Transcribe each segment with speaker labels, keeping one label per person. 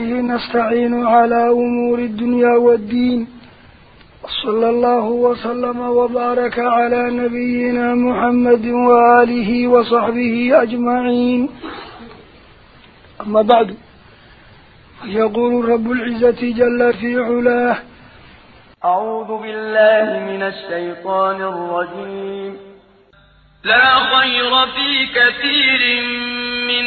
Speaker 1: وبه نستعين على أمور الدنيا والدين. صلى الله وسلم وبارك على نبينا محمد وآله وصحبه أجمعين. أما بعد يقول رب العزة جل في علاه
Speaker 2: أعوذ بالله من الشيطان الرجيم. لا خير في كثير من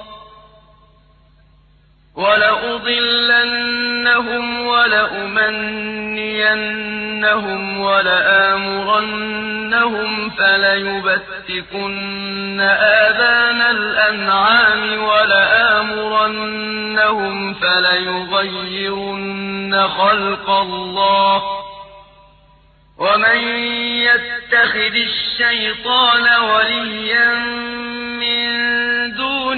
Speaker 2: ولأضلنهم ولأمنينهم ولآمرنهم فليبتكن آذان الأنعام ولآمرنهم فليغيرن خلق الله ومن يتخذ الشيطان وليا من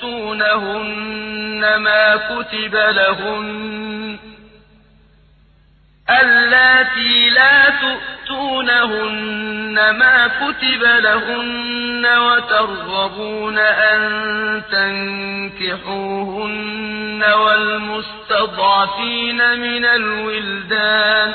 Speaker 2: تؤتونهن ما كتب لهن اللاتي لا تؤتونهن ما كتب لهن وترغبون أن تنكحوهن والمستضعفين من الولدان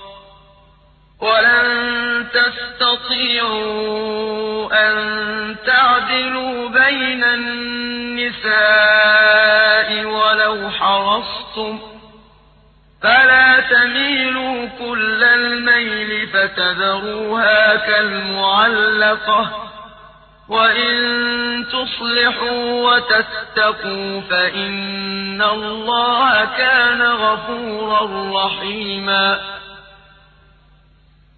Speaker 2: ولن تستطيعوا أن تعدلوا بين النساء ولو حرصتم فلا تميلوا كل الميل فتذروها كالمعلقة وإن تصلحوا وتتقوا فإن الله كان غفورا رحيما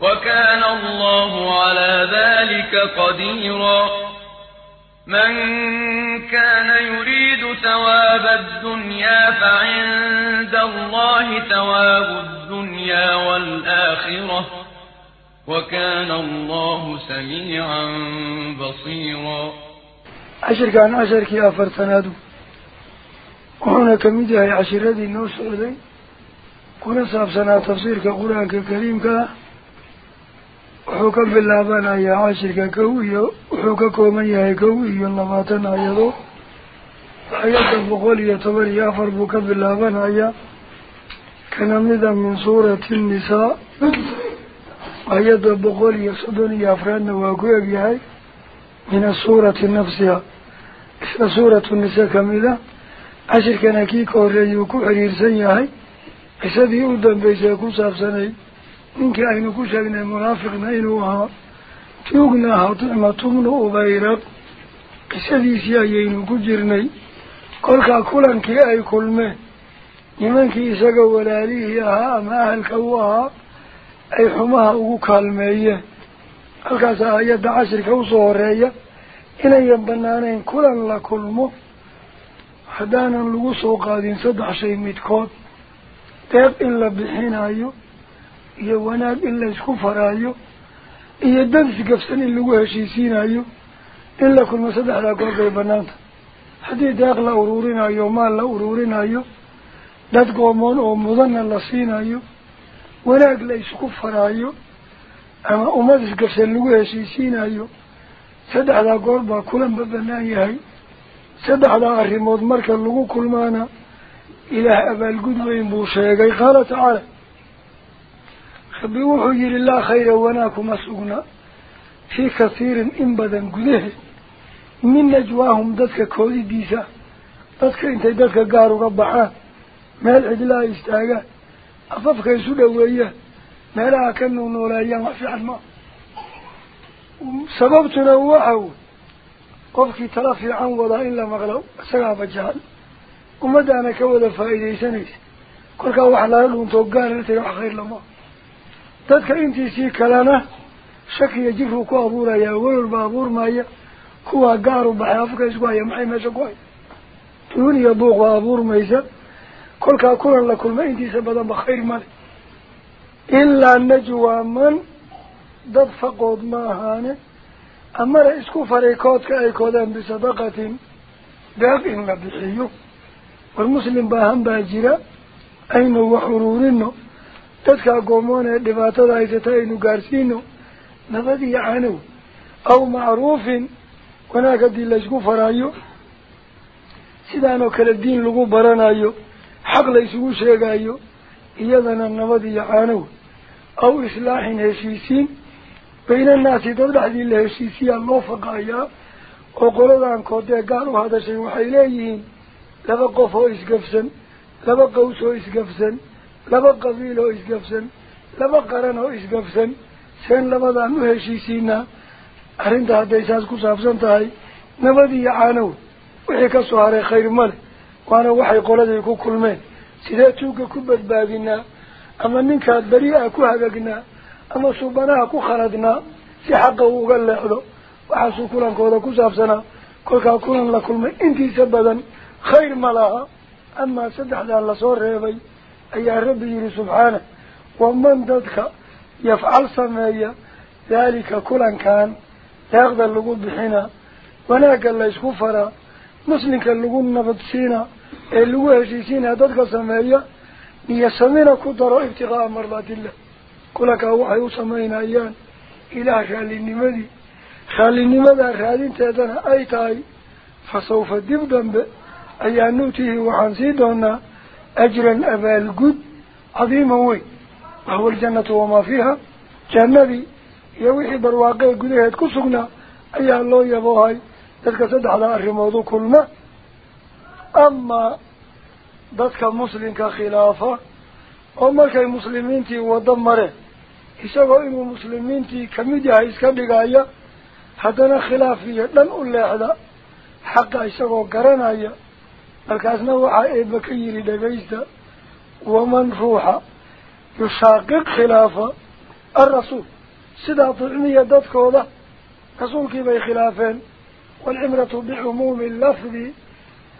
Speaker 2: وكان الله على ذلك قديرا. من كان يريد ثواب الدنيا فعند الله ثواب الدنيا والآخرة. وكان الله سميعا بصيرا.
Speaker 1: عشر كان عشر كي أفر تنادو وهنا كميدها عشر ذي النوس ذي كنا صاب سنة تفسير كقرآن كريم كا وحوكا باللابان يا عشر كوي كومن يا كوي لباتنا يدو آيات بقول يتبر يا فربك باللابان يا كان من سورة النساء آيات بقول يصدن يا فران واقوى بهاي من السورة نفسها إسلا سورة النساء كاملة عشر كان كيك وريوكو حرير إنك أينكو شاقنا منافقنا إنوها تيوغنا طعمتمنا أبيرق إسادي سيايينكو جرني kolkaa kulankii ay kulmeen nimankii isaga walaalihii ahaa ama ahalka u ahaa ay xumaha ugu kaalmeeyeen halkaasa aayadda cashirka usoo horeeya inayan banaanayn kulan la kulmo haddaanan lagu soo qaadin saddex shay midkood deeq in la bixinayo iyo wanaag in la isku faraayo iyo dad isgafsan in lagu heshiisiinayo in la kulmo saddexdaa goor bay banaanta haddii deeq la uruurinayo maal la uruurinayo dad goomoon oo mudanna la siinayo wanaag la isku faraayo ama ummad isgafsan lagu heshiisiinayo saddexdaa goor baa kulanba banaan yahay saddexdaa arrimood marka lagu kulmaana ilaah abaalgud weyn buu sheegay qaala tacaala badan gudaheed min najwaahum dadka koodidiisa dadka intay dadka gaar uga baxaan meel cidla ay istaagaan afafka isu dhoweeyaan meelaha ka nuunoolaayaan wax fiican maa sababtuna waxa wey qofkii tala fiican wadaa in la maqlo isagaaba jecel ummadaana ka wada faa'iidaysanaysa kolkaa wax laga dhuuntoo gaar la taga wax khayr lama تدك انت سي كلانا شك يجفو كو ابورا يا ولول بابور مايا كو اغارو بحافك اسكو يا ماي ماشي كو تون يا بو ابور مايسا كل كا كل ما انت سبدا بخير مال الا نجوى من دب فقود ما هانه اما اسكو فريكوت كاي كودن بصدقتين داق ان والمسلم باهم باجرا اين وحرورنه canow aw macruufin wanaag haddii laysku faraayo sidaanoo kale diin lagu baranayo xaq la isugu sheegayo iyadana nabad iyo canow aw islaaxin heshiisiin baynannaasi dad dhexdii la heshiisiyaa loo faqaayaa oo qoladan koodee gaar u hadashay waxay leeyihiin laba qof oo isgafsan laba qaws oo isgafsan laba qabiil oo isgafsan laba qaran oo isgafsan seen labadaan u heshiisiinaa arrinta hadday saas ku saabsan tahay nabad iyo caanow wixii ka soo haray khayr male waana waxay qoladii ku kulmeen sidee tuugga ku badbaadinaa ama ninkaad beri-a ku hagagnaa ama subanaha ku khaladnaa si xaqa uu uga leexdo waxaasuu kulankooda ku saabsanaa kolkaa kulan la kulmay intiisa badan khayr ma laha amaa saddexdaa lasoo reebay أي ربي يلي سبحانه. ومن ذلك يفعل سمايا ذلك كلا كان يقدر لقود بحنا وناك الله يسكفر مسلك لقود هو اللوه يشيسينا ذلك سمايا ليسمينا كدر ابتغاء مرضات الله. كلا هو حيو سماينا أيان. إله خالي النمدي خالي النمدي خالي انتهتنا أي تاي. فسوف الدبدن بأيان نوتيه ajran abaalgud cadiiman weyn wahuwa aljannatu wamaa fiiha jannadii iyo wixii barwaaqee gudaheed ku sugnaa ayaa loo yaboohay dadka saddexda arrimood u kulma amaa dadka muslimka khilaafa oo markay muslimiintii waddo mareen isagoo inuu muslimiintii kamid yahay iska dhigaya haddana iyo dhan u leexda xaqa isagoo garanaya مركزنا وعائب كيري دقيسة ومن روحة يشاقق خلافة الرسول سدعة علمية دادك وضع رسول كيبي خلافين والعمرة بعموم اللفظ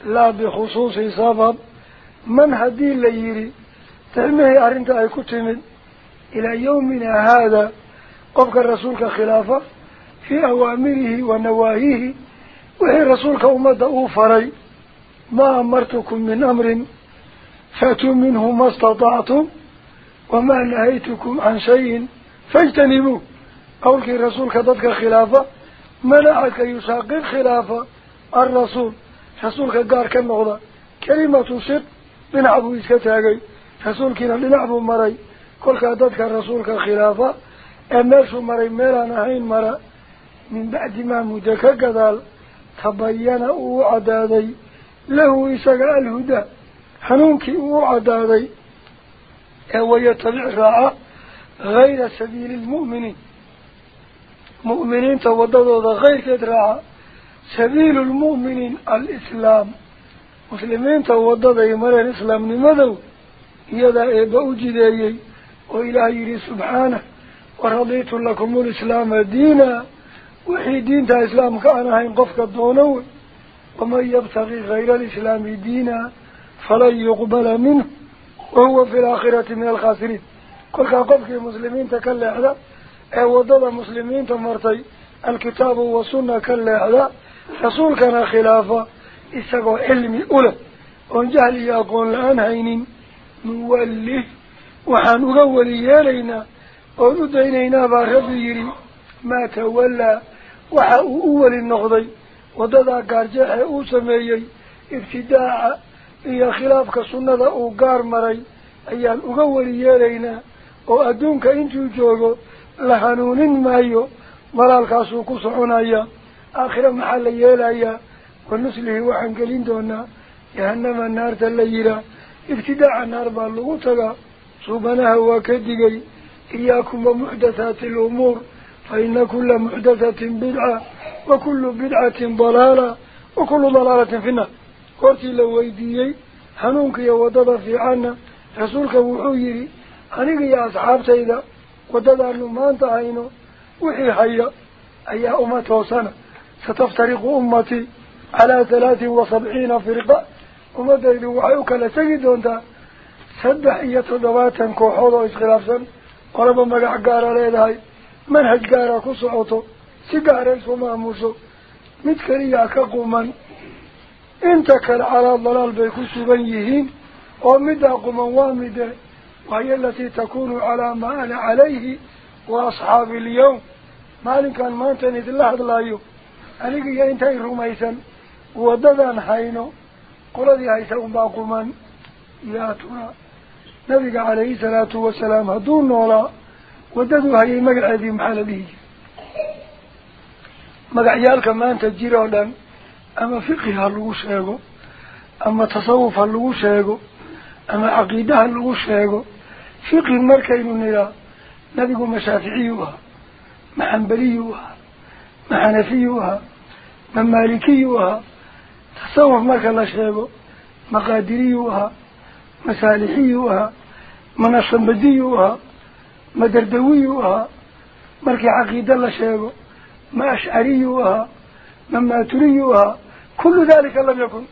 Speaker 1: لا بخصوص سبب من هدي ليري تعمه أرنت أي كتمن إلى يومنا هذا قفك الرسول كخلافة في أوامره ونواهيه وهي الرسول كومد أوفريه ما أمرتكم من أمر فأتوا منه ما استطعتم وما نهيتكم عن شيء فاجتنبوه. قولك الرسول كذلك خلافة منعك يشاقق خلافة الرسول. رسولك قار كالنغضة كلمة صدق لنعبو إسكتاقي رسولك لنعبو مري. كل كذلك الرسول خلافة أمرش مري ميلا نهين مرى من بعد له إساق الهدى. حنونك وعدادي ويتبع راعة غير سبيل المؤمنين. مؤمنين توضدوا غير كدراعة سبيل المؤمنين الإسلام. مسلمين توضدوا يمر الإسلام لماذا يدا إبا أجدي وإلهي سبحانه. ورضيت لكم الإسلام دينا. وحي دين تا إسلام كان هين قفك الدونوي. ومن يبتغي غير الإسلام دينا فلن يقبل منه وهو في الآخرة من الخاسرين. كل قفك المسلمين تكل هذا وضد المسلمين تمرتي الكتاب والسنة كل هذا. رسول كان خلافة إساقوا علمي أولى. ونجهل يقول لأن هين نوله وحن أولي لينا وندينينا باربيري ما تولى. وحا أول النقضي. وددا قارجاح أوسميي ابتداع إيا خلافك سنة أو قار مري أيان أغوري يلينا وأدونك إنتو جوغو لحنون مايو ملالكاسو كسعنايا آخر محل يلايا ونسله وحن قلين دونا جهنم النار تليلا ابتداع النار باللغوتها صوبناها وكدقي إياكم ومحدثات الأمور فإن كل محدثة بدعة وكل بدعة ضلالة وكل ضلالة في النار. قرتي لو ويديي حنونك يا ودد في عنا. رسولك وحويري أنيق يا أصحاب سيدا ودد أنه ما انتهينه وحي حيا. أي أمة وسنة ستفترق أمتي على ثلاث وسبعين فرقة. أمة إذا وحيوك لسجدون دا سدح إيا كوحوض وإسخلافسا قرب مقع قارة ليدهاي منهج قارة كسعوتو سيقارة سوما موسو متكريا كقوما انت على الضلال بيكون سبنيهين ومدى قوما وامدى وهي التي تكون على ما أنا عليه. وأصحاب اليوم. كان ما أنت ند الله الله يو أنيك يا انت رميسا وددان حينو. قل دي هيسا باقوما يا ترى نبي عليه الصلاة والسلام هدون ولا وددوا هاي مقع ذي محال به مقعيالك ما انت جيرو لن أما فقه اللغو شاقو أما تصوف اللغو شاقو أما عقيدة اللغو شاقو فقه المركين نرى نبي مشافعيها ما حنبليها ما حنفيها ما مالكيها تصوف مركا الله شاقو مقادريها مسالحيها منصبديها مدردويها مركي عقيدة الله شاقو ما أشعريها ما تريها كل ذلك لم يكن.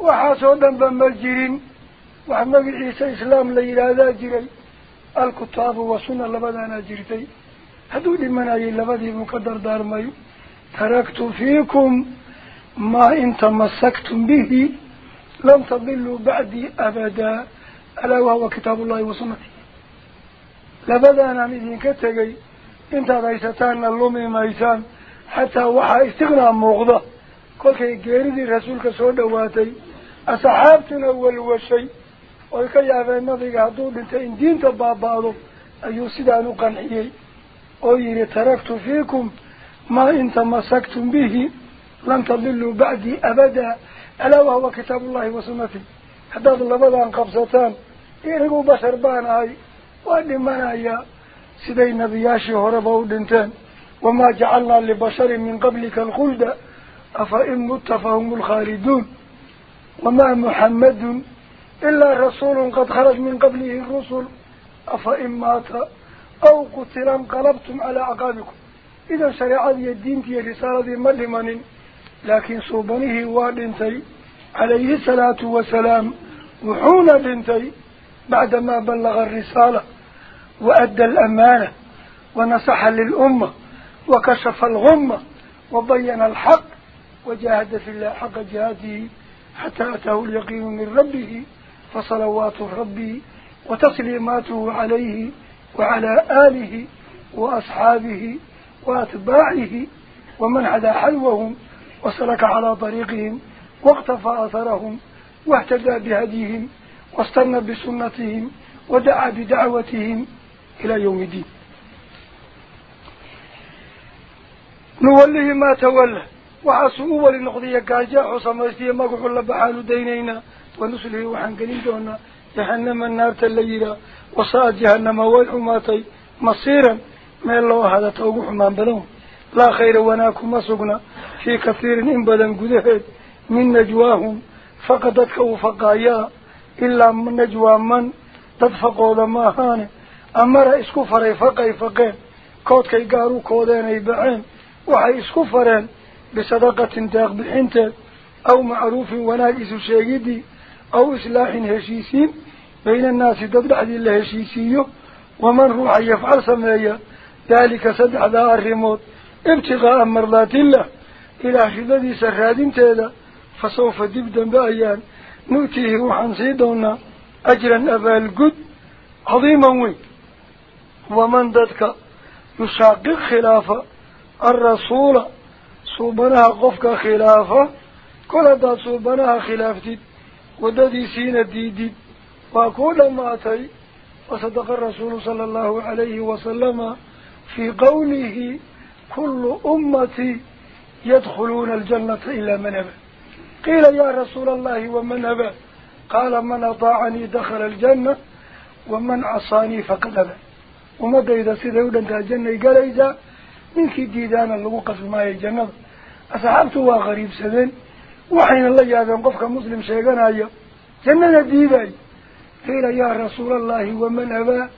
Speaker 1: وحاسودا بمجرين وحمد عيسى إسلام ليلة ذا جري الكتاب والسنة لبدانا جرتي. هدو لمن أي لبدي مقدر دار مايو تركت فيكم ما إن تمسكتم به لم تضلوا بعدي أبدا ألا وهو كتاب الله وسنتي. لبدانا مذين كتغي انت ريستان اللومي ميسان حتى وحا استغنى موغضة كل كي قيري رسولك سودة واتي أصحابتنا والوشي ويكا يابا النبي قادوا لنتين دين تبابادو أيو سيدانو قنعيي ويري تركت فيكم ما إن تمسكتم به لن تضلوا بعدي أبدا ألا وهو كتاب الله وسنتي حتى الله عن قبصتان إيرقوا سيدي نبياشي هربوا دنتان. وما جعلنا لبشر من قبلك الخلد أفإن مت فهم الخالدون. وما محمد إلا رسول قد خرج من قبله الرسل. أفإن مات أو قتل انقلبتم على عقابكم إذا شريعة الدين في رسالة ملمن لكن صوبنه وادنتي عليه الصلاة والسلام وحون بنتي بعدما بلغ الرسالة. وأدى الأمانة ونصح للأمة وكشف الغمة وبين الحق وجاهد في الله حق جهاده حتى أتاه اليقين من ربه فصلوات ربي وتسليماته عليه وعلى آله وأصحابه وأتباعه ومن عدا حلوهم وسلك على طريقهم واقتفى أثرهم واهتدى بهديهم واستنى بسنتهم ودعا بدعوتهم إلى يوم الدين. نوله ما تولى. وعصوا ولنقضي كاجاء سمستي مقح لبحان دينينا. ونسله وحنقلين دونا جهنم النار تليلا وصاء جهنم والحماتي مصيرا. ما الله هذا توقح من بلون لا خير وناكم مسقنا في كثير إن بدن قدهد من نجواهم فقدتك وفقايا إلا من نجوى من تدفقوا لما أمره إسكو فري فقي فقين كود كي قارو كودين يبعين وحي إسكو بصدقة تاق بحنت. أو معروف ونائس شايدي أو إسلاح هشيسين. بين الناس ضد عدي الله هشيسيه ومن روح يفعل سمايا. ذلك صدع ذا الرموت. ابتغاء مرضات الله. إلى حذدي سخاد تيلا. فسوف دبدا بأيان. نؤتيه روحا سيدونا. أجرا أبا القد. عظيما ويك ومن ذاتك يساقق خلافة. الرسول صوبناها قفك خلافة. كل ذات صوبناها خلافتك وذاتي سين الديدي وكل ما أتي وصدق الرسول صلى الله عليه وسلم في قوله كل أمتي يدخلون الجنة إلا من أبى. قيل يا رسول الله ومن أبى؟ قال من أطاعني دخل الجنة ومن عصاني فقد أبى. ومدى إذا سيدة أنت الجنة قال إذا منك ديدان اللي وقف ما هي الجنة. أصحابتها غريب سبين وحين الله يأذن قفك مسلم شيئا أيها جنة الديداي قيل يا رسول الله ومن أبا.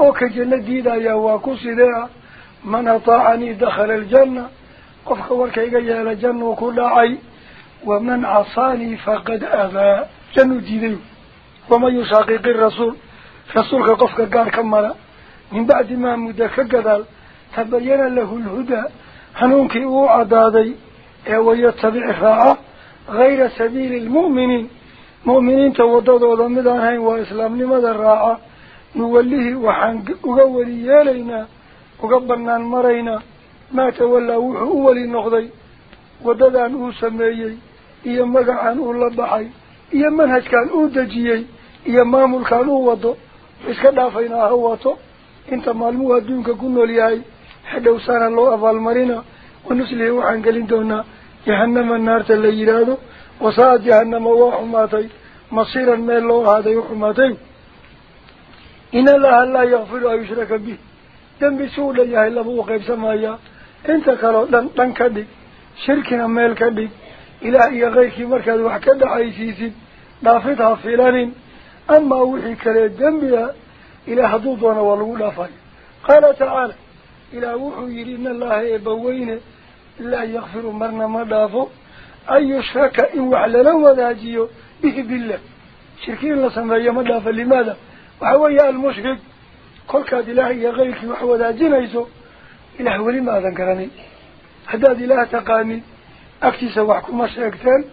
Speaker 1: أوك جنة الديداي أواكو سيدة. من أطاعني دخل الجنة. قفك ورك إيقايا لجنة وكل عي. ومن عصاني فقد أبا. جنة الديداي ومن يشاقق الرسول. رسولك قفك قار كمرا من بعد ما مدك مدكجدل تبين له الهدى. هنوك أعدادي إيه ويتبع خاعه غير سبيل المؤمنين. مؤمنين توضدوا ضمدانهين وإسلام لماذا راء نوليه وحنق أغولي يالينا وقبلنا المرينا ما تولى وحوه لنقضي وددان أو سميي إيمكا عن أولا بحي إيمان هجكان أو دجيي إيمان ملكان أو وضو. إسكدافينا هواتو abaalmarina wanuslihi waxaan gelin doonaa jahannama naarta la yidhaahdo wasaa'ad jahannama waa xumaatay masiiran meel loo ahaaday u xumaatay in allaha laa yakfiru an yushraka bih dembi si u dhan yahay laba u qaybsamayaa inta kaleo dhan dhan ka dhig shirkina meel ka dhig ilaah iyo kayrkii markaad wax ka dhaxaysiisid dhaafid ha filanin amaa wixii kale dembi إلى حدود ونوالولا فاي قال تعالى إلى وحو يريدنا الله يبوين لا يغفر مرنا ما دافو. أي شرك إن وعلى لو ذاجيو به بالله. شركين لسنا يا دافا لماذا؟ وحو يا المشهد كل كاد الله يغيك وحو ذاجين أيسو إلى هو لماذا انكرني هداد الله تقاني. أكتس وحكم شركتان.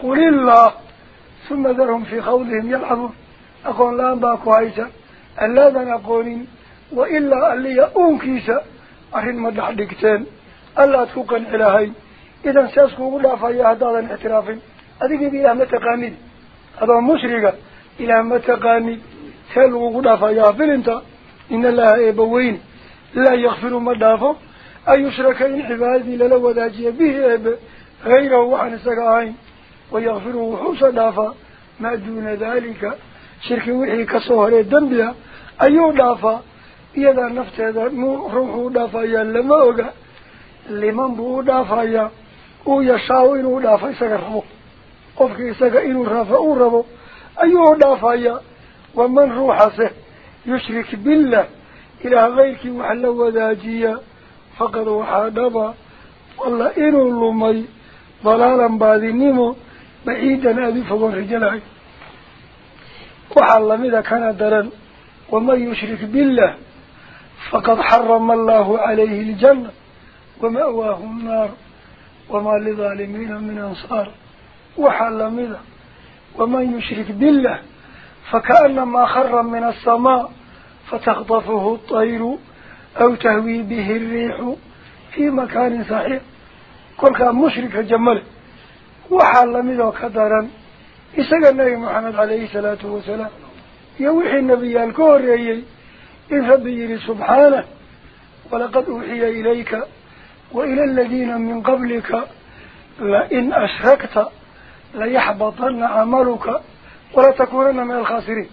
Speaker 1: قل الله. ثم ذرهم في خوضهم يلعبون. أقول لا أنباكو عيسى. ألا اللذان أقولين وإلا اللي يأون كيسا أحين مدح ديكتين. ألا تكون إلهي إذن سيسكو الله فيها دالا اعترافا أذيك إذي إله متقاني. هذا مشرق إله متقاني. سيسكو الله فيها فلنت إن الله إبوين. لا يغفر مدافه أي يشرك إن عبادي للو ذاجي به إب. غيره وحن سقاهين. ويغفره حوصا دافا ما دون ذلك. Kasoo horee dembiga ayuu dhaafaa iyadaa nafteeda ruuxuu dhaafayaa lama oga liman buu u dhaafayaa uu yashaao inuu dhaafo isaga rabo qofkii isaga inuu raafa uu rabo ayuu u dhaafayaa waman ruuxase yushrik billah ilaah kayrkii wax la wadaajiya faqad waxaa dhaba walla inuu lumay dalaalan baadinimo baciidan aada u fogoon rajalahay وحلم إذا كان درن ومن يشرك بالله؟ فقد حرم الله عليه الجنة ومأواه النار وما لظالمين من أنصار. وحلم إذا ومن يشرك بالله فكأنما خر من السماء فتخطفه الطير أو تهوي به الريح في مكان صحيح. كل كان مشرك جمل وحلم إذا كدرن؟ إساق النبي محمد عليه الصلاة والسلام يوحي النبي الكور يأي إذهب سبحانه ولقد أوحي إليك وإلى الذين من قبلك لئن أشركت ليحبطن عملك ولا تكونن من الخاسرين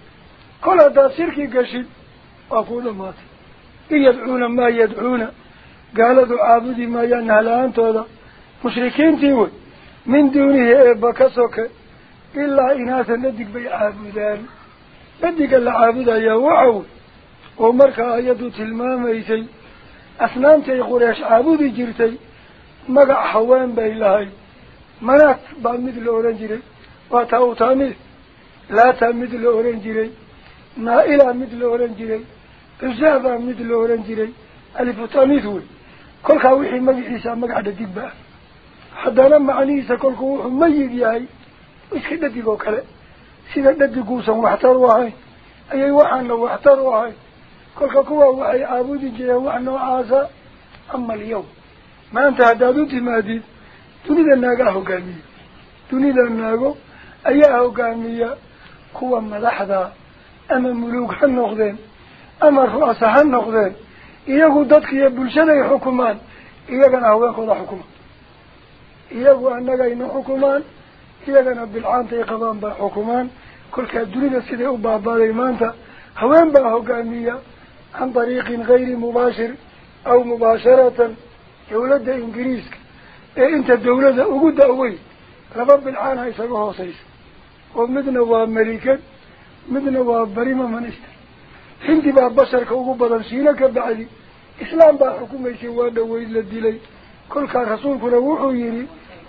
Speaker 1: كل هذا سيرك قشد أقول مات يدعون ما يدعون قال ذو عابدي ما ينهل أنت هذا مشركين تيوي من دونه إبا كسوك jirtay magac haween bay lahayd manaat baa mid la odhan jiray waa taa u taa mid laataa mid la odhan jiray naa-ilaa mid la odhan jiray cuzaa baa mid la odhan jiray alifutamid wey kolkaa wixii magaciisa magac dhadig ba ah haddana macnihiisa kolku wuxuu mayid yahay iska dhadig oo kale sida dhadiguusan waxtar u ahayn ayay waxaana waxtar u ahayn kolka kuwa waxay caabudi jireen wax noocaasa ama alyawm maanta haddaad u timaadid dunida naagaa hogaamiya dunida naago ayaa hogaamiya kuwa madaxda ama muluug ha noqdeen ama ru'asa ha noqdeen iyagu dadka iyo bulshada ay xukumaan iyagana haweenkooda xukuma iyagu annagayna xukumaan سيدنا بالعانة يقضان بحكمان كل كالدريد سيدي أبعض ضريمانة هوين باهو قامية عن طريق غير مباشر أو مباشرة يولد إنجليز إيه إنت الدولة أقود أوي رباب العانة يسألوها صيس ومدن أبعض مريكا مدن أبعض بريمة منشتر حينتي باب بشرك وقبضا سينك بعدي إسلام باب حكومة سيوانا وإلا الدليل كل كان رسولك روحه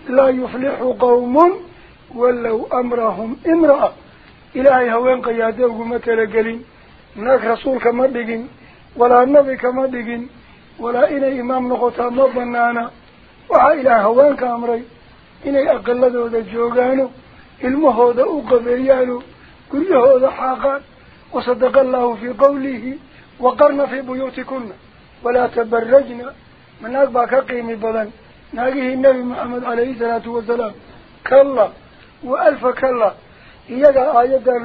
Speaker 1: لا يفلح قوم ولو أمرهم امرأة. إلهي هوين قيادوه مكلا قلين هناك رسول كما بيقين ولا النبي كما بيقين ولا إني إمام نغطى مبنانا وعا إلهي هوين كامري. إني أقل ذوذ الجوغانو المهو ذو قبريانو كل هذا حاقات وصدق الله في قوله. وقرنا في بيوتكنا ولا تبرجنا من أكبر كقيم بضن ناقه النبي محمد عليه الصلاة والسلام. كالله.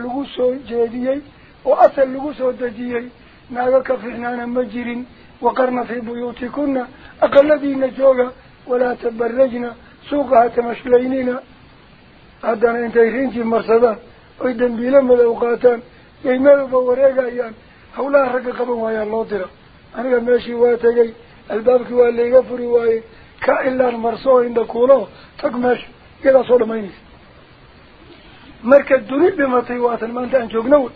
Speaker 1: Lagu soo jeediyey oo asal lagu soo dejiyey naaga ka fiicnaana ma jirin waqarna fii buyuutikuna aqaladiina jooga walaa tabarajna suuqaha tamashlaynina haddana intay riintii marsadaan oy dambiilo madow qaataan yay madowba wareegayaan hawlaha ragga qaban waayaan loo dira aniga meeshii waa tegay albaabkii waa layga furi waaye ka ilaan marso oo indha kuulo tag meesha iyadaa soo dhamaynaysa مركز دوني بما تيوات المانت أنجوك نوت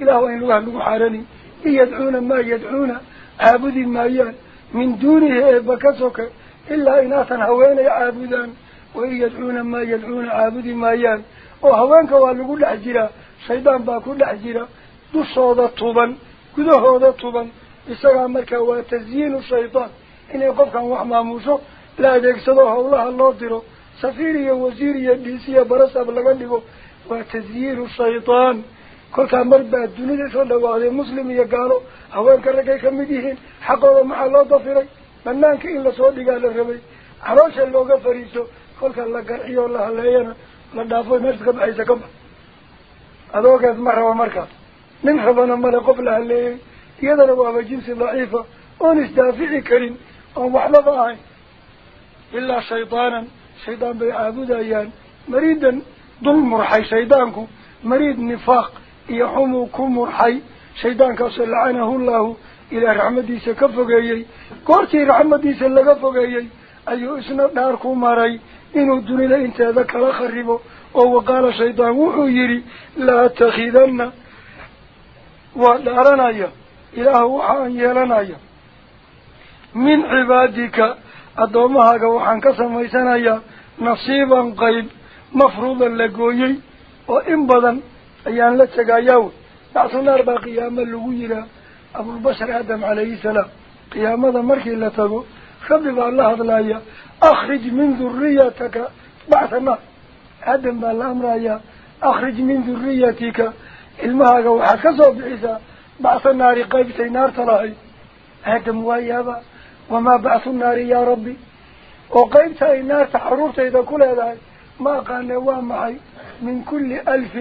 Speaker 1: إله وإن الله المحارني يدعون ما يدعون عابد المايان من دونه بكسوك. إلا إناثا هوين عابدا ويدعون ما يدعون عابد المايان وهوانك والقو لحجرة سيدان باكو لحجرة دو صودة طوبا كده هودة طوبا إساقا مركز وتزيين الشيطان. إن يقف كان وحما موسو. لا يكسده الله الله ديرو. سفيري وزيري ديسي برسب لغنه وتزيير الشيطان. كل كامر بعد الدنيا شلون لو هذا مسلم يقالوا أوين كرجع كمديهن حقوا مع الله ضفيري من نانك إن لا صوت قال الربي عروش اللوجا فريشو كل كلا قرئي الله لا ينا ما دافوا مسك بعيسى كم هذا كذ مرة ومركز من حبنا ما قبل عليه يدا لو هذا جنس ضعيفة. أنش دافعي كريم. أو محل ضعي إلا شيطانا. شيطان بيعبد أيان. مريدا murxay shaydaanku mariid nifaaq iyo xumuu ku murxay shaydaankaasoo lacanahu llahu ilaah raxmadiisa ka fogeeyey goortii raxmadiisa laga fogeeyey ayuu isna dhaar ku maray inuu dunida inteeda kala kharibo oo waqaala shaydaan wuxuu yidhi laatakidanna waa dhaaranaya ilaahu waxaan yeelanaya min cibaadika addoommahaaga waxaan ka samaysanayaa nasiiban qayb مفروضا لقويي وإنبضا أيان لتقى يوم نعصنا أربع قيامة لقويلا أبو البشر آدم عليه السلام. قيامة مركي لتقو خبب الله الآية، أخرج من ذريتك. بعثنا آدم بالأمر آيا أخرج من ذريتك. المهاجة وحكسوا بعيسى. بعث النار قيب سينار تراهي. آدم وإيابا وما بعث النار يا ربي. وقيب سينار تحرور سيدا كل هذا. ما قال وامعي من كل ألف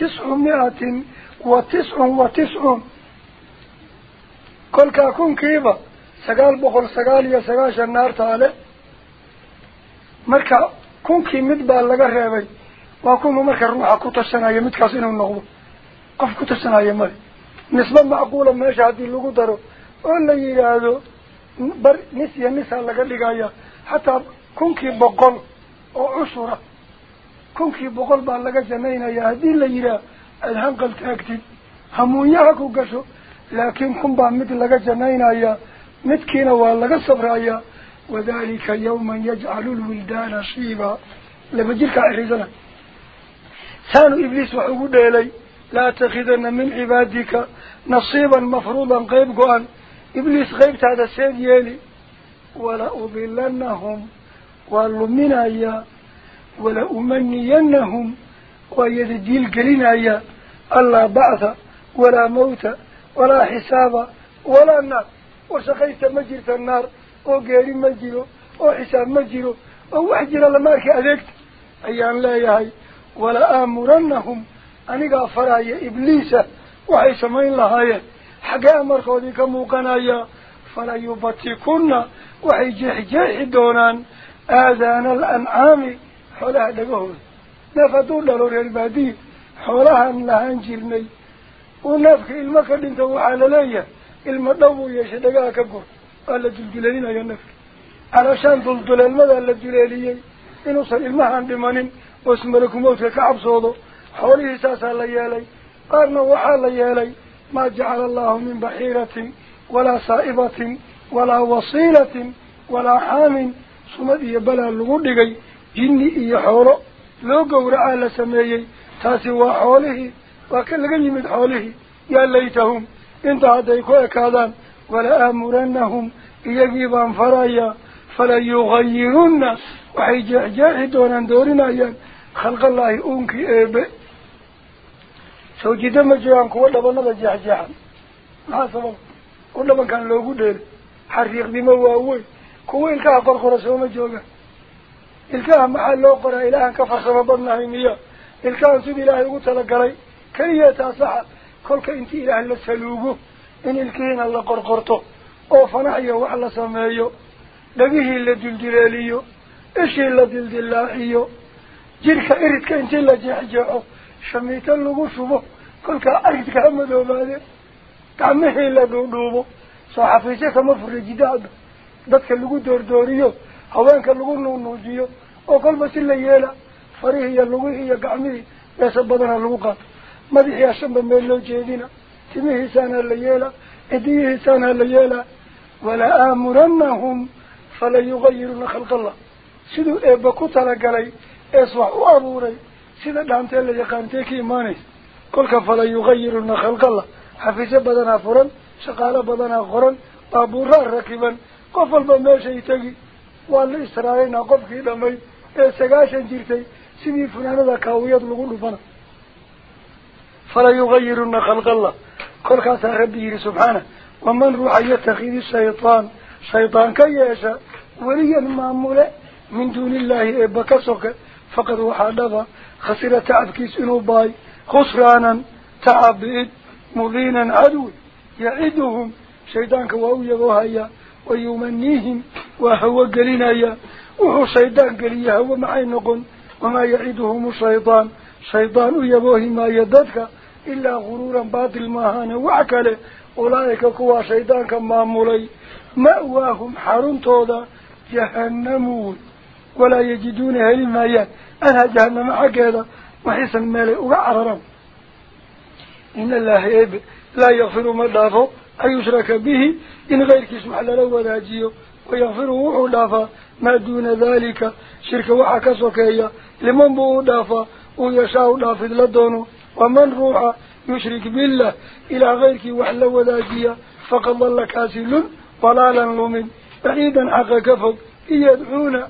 Speaker 1: تسعمائة وتسع وتسع كل كاكون كيبا سقال بخل سقال يا سقاش النار تعالى مركا كون كي مدبا لغا غيبي واكون مركا روحا كوتا السنايا مدكا سينو النغو قف كوتا السنايا مالي نسبة معقولة ما يشعدين لغو دارو. أولا يلا بر نسيا نسا لغا لغايا. حتى كون كي بقل وعصرة كنك بغلبا لك سمينا يا هدين ليرا الهنقل تأكتب همون يهكو قسو لكن كن كنبا مثل لك سمينا يا متكين والله صبرا يا وذلك يوما يجعل الولدان صيبا شيبا لبجلك عريضنا ثانو إبليس وحبود إلي لا تخذن من عبادك نصيبا مفروضا قيب قوان إبليس غيبت هذا السيد يالي ولا أضلنهم mawta walaa xisaaba walaa naar oo shaqaysta ma jirta naar oo geeri ma jiro oo xisaab ma jiro oo wax jira lama arki adeegta ayaan leeyahay wala aamurannahum anigaa faraya ibliisa waxay samayn lahaayeen xaggee amarkoodii ka muuqanaya fala yubatikunna waxay jeexjeexi doonaan آذان الأنعام حولها دقوز نفدو لرور البادي حولها لهان جلمي ونفخ المكد انتو على ليا. المدو يشدقا كبور قال لجلدلين يا نفخ علشان دلدل المدى لجلالي إنو صل المهان بمانين. واسم لكم موتك كعب صوضو. حولي ساسا ليالي قال وحال ليالي ما جعل الله من بحيرة ولا صائبة ولا وصيلة ولا حامٍ سمدي بلا اللغدقي جني إيا حوله لو قورعا لسميي تاسي وحوله وكل من حوله يا ليتهم انت هديكو اكادان ولا آمرنهم إيجيبان فرايا فلا يغيرن وحي جاحي دونا دورنا خلق الله أونكي إيبه سو جدا مجيان كوا لبنا بجاح جاحا ما سبب كل ما كان لوغو دير حريق سو مجوغا إلكا محل لو قرأ إلها كفر سببنا هيمية إلكا سيد إلهي قلت لقري كريه تاسحا كلك انت إله لسلوغو إن الكين الله قرقرته أو فنحيه وحلا la dildileliyo ishii la dildilaaciyo jirka iridka intii la jeexjeexo shamiito lagu shubo kolkaa aridka ha madoobaade gacmihii la dhuudhuubo soo xafiisyo kama fura jidaada dadka lagu doordooriyo haweenka lagu nuunuujiyo oo kolba si la yeela farihii iyo lugihii iyo gacmihii meesa badana lagu qaato madaxii ashanba meel loo jeedina timihiisaana la yeela cidiyihiisaana la yeelaa wala aamuranahum فلا يغيرون خلق الله سيدو إيبا كتالا قلي إصبح أبوري سيدو دامتين اللي يقانتيك إيمانيس كلك فلا يغيرون قفل بماشي يتقي والله إسرائيلنا قفك إلمي إساقاشا جيرتي سيدي فنانا ذا كاويات لغول فنا فلا يغيرون خلق الله كلك ربي سبحانه ومن روح يتخذ الشيطان شيطان كيشا وليا مامولة من دون الله إبكسك فقد وحادث خسر تعبكيس إنو باي خسرانا تعبئد مضينا عدو يعدهم شيطان كواو يغوهايا ويمنيهم وهو قلنايا وهو شيطان قليا هو معي نقن وما يعدهم الشيطان. شيطان يبوه ما يددك. إلا غرورا باطل ماهانا وعكله. أولئك كوا شيطان كمامولي مأواهم حرون تودا. جهنمون ولا يجدون هل مايان أنا جهنم حقيدا وحسن مالي أغعررم إن الله لا يغفر مدافه أن يشرك به. إن غير كسم حلال ولاجيه ويغفر وحو دافا. ما دون ذلك شرك وحكا سوكيا لمن بو دافا ويشاء دافد لدونه ومن روح يشرك بالله إلى غيرك وحل ولاجيه فقد ضل كاسل ضلالا لمن بعيدا حق كفق يدعون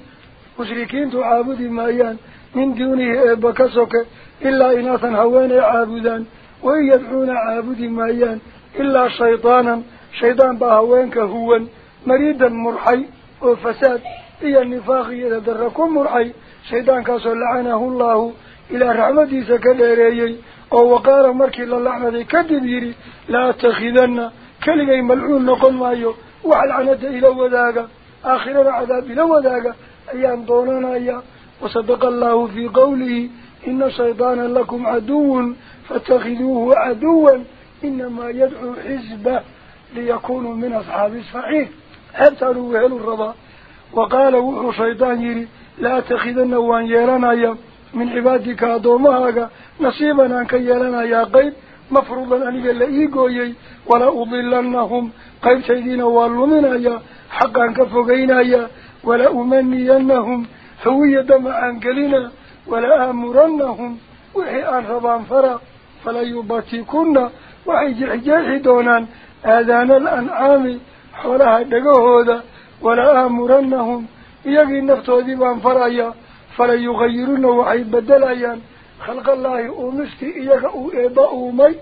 Speaker 1: مشركين تعابد مايان. من دونه بكسك إلا إناثا هوان عابدان. وإن يدعون عابد مايان. إلا شيطانا شيطان بهوانك هو مريدا مرحي وفساد إيا النفاق يتدركم مرحي. شيطان كاسو لعنه الله إلى رحمتي سكاليريي أو وقال مركي للعنة كدبيري. لا تخذن. كلمة ملعون نقل مايو. وعلعنة إلى وذاك آخر عذاب إلى وذاك أيام دوننا أيام وصدق الله في قوله إن الشيطان لكم عدو فاتخذوه عدوا. إنما يدعو حزبه. ليكونوا من أصحاب الصحيح أبتلوا وهلوا الرضا. وقال وحو شيطان يري لا أتخذن وان يلنا من عبادك أدومها نصيبا أنك يلنا يا قيد. مفروضا أن يلئيقوي ولا أضلنهم. قيب سيدنا والمنايا حقا كفقينايا ولا أمنينهم. هوية دمعا قلنا. ولا آمرنهم. وحي أن ربان فرا. فلا يباتيكن. وحي جحجاح آذان الأنعام حولها دقوهودا ولا آمرنهم. يجي النفتو ديبان فرايا فلا يغيرون وحي بدلايا. خلق الله أمستي إياك أوئبا أومي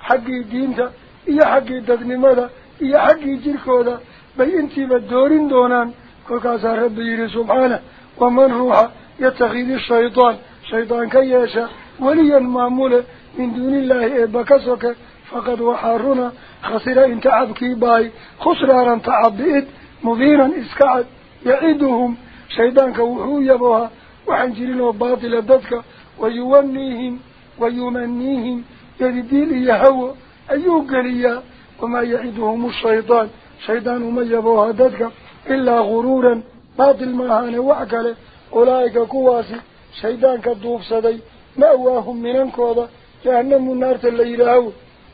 Speaker 1: حقي دينتا إيا حقي ددنمدا إيا حقي جيركودا. بي إنتي بدورين دونان. كل كاسا ربي سبحانه. ومن روح يتخذ الشيطان شيطان كياشا وليا معمولا من دون الله بكسك فقد وحارنا خسر إن تعبكي باي. خسرارا تعبئد مبينا إسكعد يعيدهم. شيطان كوحو يبوها وحنجرين وباطل ضدك ويونيهم ويمنيهم. يديل يهوى أيوك ليا. وما يعيدهم الشيطان. شيطان ما يبوها ضدك إلا غرورا. باطل ماهان وعكله. أولئك كواسي. شيطان كالضوف صدي مأواهم من أنكوضة. جهنم النار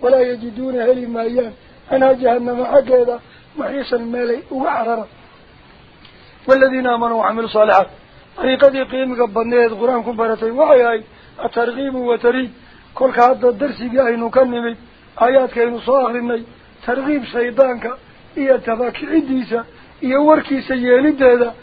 Speaker 1: ولا يجدون هلي مايان. أنا جهنم حقيدا محيصا المالي وعرر والذين آمنوا وعملوا صالحات طريقة قيمك بنيت قرآن كبرتين وحياي الترغيب وتريب كل هذا الدرس جاي نكنمي آيات كينو صاغرني ترغيب شيطانك. إيا تباكي عديسة. إيا وركي سيالي هذا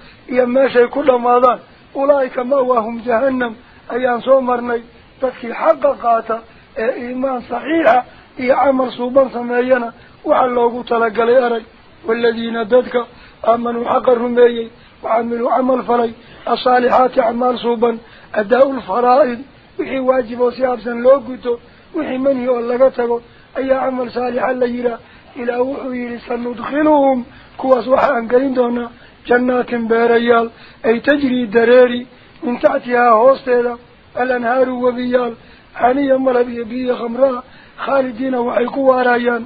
Speaker 1: إيا عمر صوبان سماينا وحلوه تلقى أري والذين ددك آمنوا حق الرميي وعملوا عمل فري الصالحات أعمال صوبا أداء الفرائض وحي واجب وسيابسا لوقتو وحي مني ولغتو أي عمل صالحا ليلا إلى وحي سندخلهم كواس وحا أنقلين دونا جنات باريال أي تجري دراري من تحتها هوستيلا الأنهار وبيال حانيا خالدين وحيكوا رايان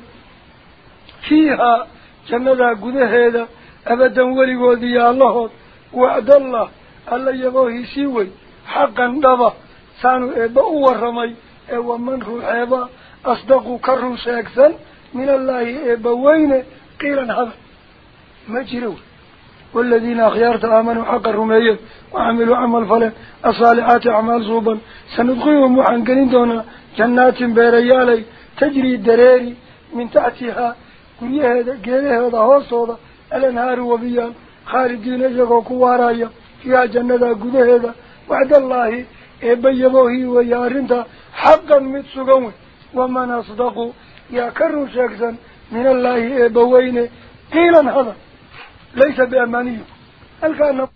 Speaker 1: فيها جنة قده هذا أبدا ولقود يا الله. وعد الله ألا يبوه سيوي. حقا دبا سانو إبا ورمي إيوا من روح أصدقوا كروا ساكسا من الله إبا وين؟ قيلا هذا. ما جروا والذين أخيارت آمنوا حق الرمية وعملوا عمل فله الصالحات أعمال صوبا سندخلهم وحنقلين دونا جنات بيريالي تجري الدراري من تحتها. كلها هذا هذا هوصوضا الأنهار وبيان. خالدين يقو كوارايا فيها جنة هذا. وعد الله إبيضوه ويارنتا. حقا متسقون ومن أصدقوا يا كروا شخصا من الله إبوين قيلا هذا. ليس بأماني. هل كان